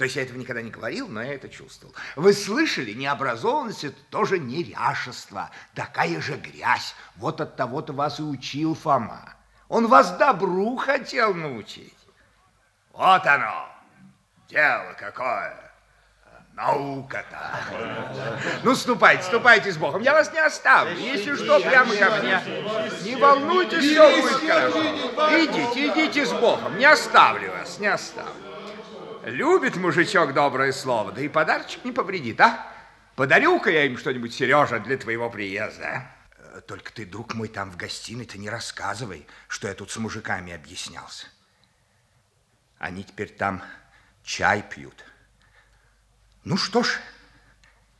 То есть я этого никогда не говорил, но я это чувствовал. Вы слышали, необразованность – это тоже неряшество. Такая же грязь. Вот от того-то вас и учил Фома. Он вас добру хотел научить. Вот оно, дело какое наука-то. Ну, ступайте, ступайте с Богом. Я вас не оставлю. Если что, прямо ко мне. Не волнуйтесь, все будет хорошо. Идите, идите с Богом. Не оставлю вас, не оставлю. Любит мужичок доброе слово, да и подарочек не повредит, а? Подарю-ка я им что-нибудь, Сережа, для твоего приезда. Э, только ты, друг мой, там в гостиной-то не рассказывай, что я тут с мужиками объяснялся. Они теперь там чай пьют. Ну что ж,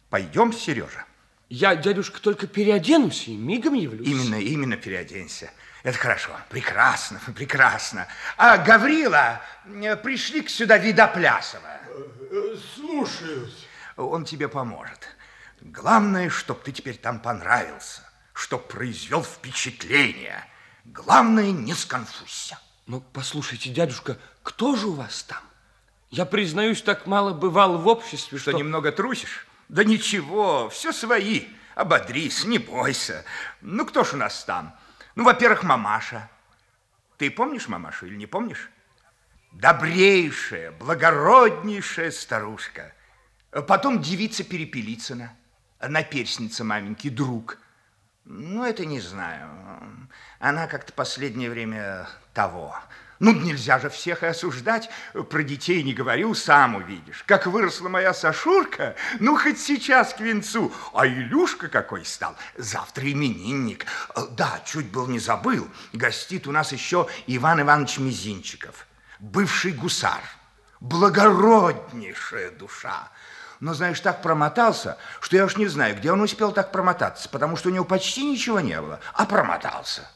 пойдем, Сережа. Я, дядюшка, только переоденусь и мигом явлюсь. Именно, именно переоденься. Это хорошо. Прекрасно, прекрасно. А Гаврила, э, пришли к сюда Видоплясова. Слушаюсь. Он тебе поможет. Главное, чтоб ты теперь там понравился, чтоб произвел впечатление. Главное, не сконфузься. Ну, послушайте, дядюшка, кто же у вас там? Я, признаюсь, так мало бывал в обществе, что... Что немного трусишь? Да ничего, все свои. Ободрись, не бойся. Ну, кто ж у нас там? Ну, во-первых, мамаша. Ты помнишь мамашу или не помнишь? Добрейшая, благороднейшая старушка. Потом девица Перепелицына, наперсница маменьки, друг. Ну, это не знаю. Она как-то последнее время того... Ну, нельзя же всех и осуждать. Про детей не говорю, сам увидишь. Как выросла моя Сашурка, ну, хоть сейчас к венцу. А Илюшка какой стал. Завтра именинник. Да, чуть был не забыл. Гостит у нас еще Иван Иванович Мизинчиков, бывший гусар. Благороднейшая душа. Но, знаешь, так промотался, что я уж не знаю, где он успел так промотаться, потому что у него почти ничего не было, а промотался.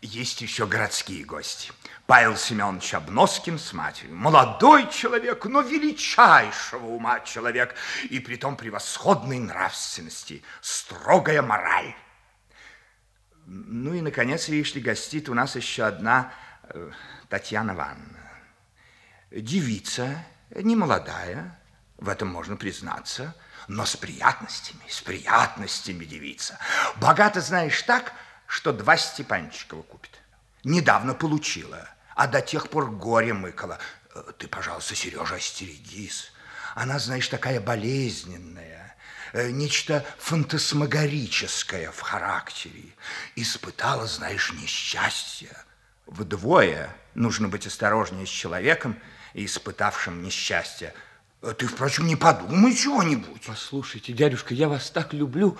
Есть еще городские гости. Павел Семенович Обноскин с матерью. Молодой человек, но величайшего ума человек, и притом превосходной нравственности, строгая мораль. Ну и, наконец, видишь ли, гостит у нас еще одна э, Татьяна Ивановна. Девица, не молодая, в этом можно признаться, но с приятностями, с приятностями девица. Богато, знаешь, так, что два Степанчикова купит. Недавно получила а до тех пор горе мыкала. Э, ты, пожалуйста, Сережа, остерегись. Она, знаешь, такая болезненная, э, нечто фантасмагорическое в характере. Испытала, знаешь, несчастье. Вдвое нужно быть осторожнее с человеком, испытавшим несчастье. Э, ты, впрочем, не подумай чего-нибудь. Послушайте, дядюшка, я вас так люблю.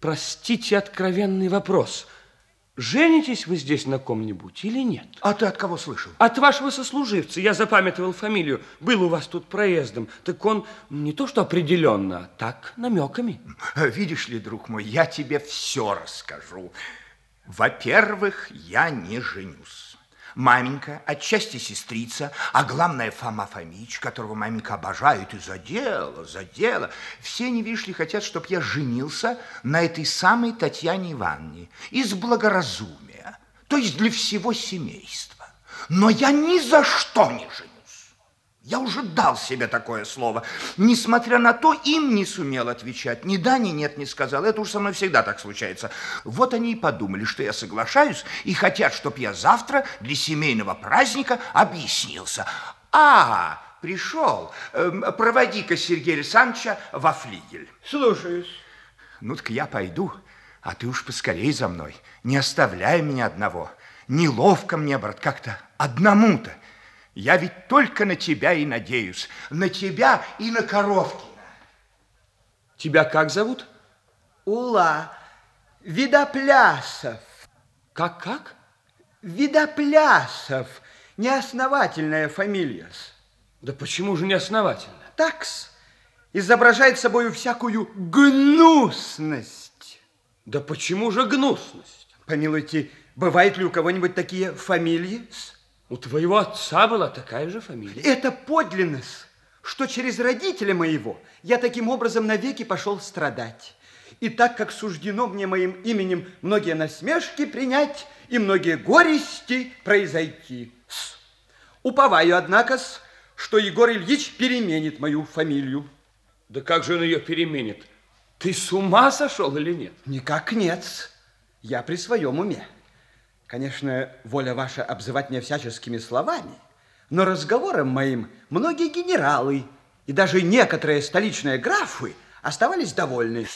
Простите откровенный вопрос – Женитесь вы здесь на ком-нибудь или нет? А ты от кого слышал? От вашего сослуживца. Я запамятовал фамилию. Был у вас тут проездом. Так он не то что определенно, а так намеками. Видишь ли, друг мой, я тебе все расскажу. Во-первых, я не женюсь маменька, отчасти сестрица, а главное Фома Фомич, которого маменька обожает и за дело, за дело. Все, ли, хотят, чтобы я женился на этой самой Татьяне Ивановне из благоразумия, то есть для всего семейства. Но я ни за что не женюсь. Я уже дал себе такое слово. Несмотря на то, им не сумел отвечать. Ни да, ни нет не сказал. Это уж со мной всегда так случается. Вот они и подумали, что я соглашаюсь и хотят, чтобы я завтра для семейного праздника объяснился. А, пришел. Эм, проводи-ка Сергея Александровича во флигель. Слушаюсь. Ну так я пойду, а ты уж поскорей за мной. Не оставляй меня одного. Неловко мне, брат, как-то одному-то. Я ведь только на тебя и надеюсь. На тебя и на Коровкина. Тебя как зовут? Ула. Видоплясов. Как-как? Видоплясов. Неосновательная фамилия. Да почему же неосновательно? Такс. Изображает собою всякую гнусность. Да почему же гнусность? Помилуйте, бывают ли у кого-нибудь такие фамилии? У твоего отца была такая же фамилия. Это подлинность, что через родителя моего я таким образом навеки пошел страдать. И так как суждено мне моим именем многие насмешки принять и многие горести произойти. Уповаю, однако, что Егор Ильич переменит мою фамилию. Да как же он ее переменит? Ты с ума сошел или нет? Никак нет. Я при своем уме. Конечно, воля ваша обзывать меня всяческими словами, но разговором моим многие генералы и даже некоторые столичные графы оставались довольны.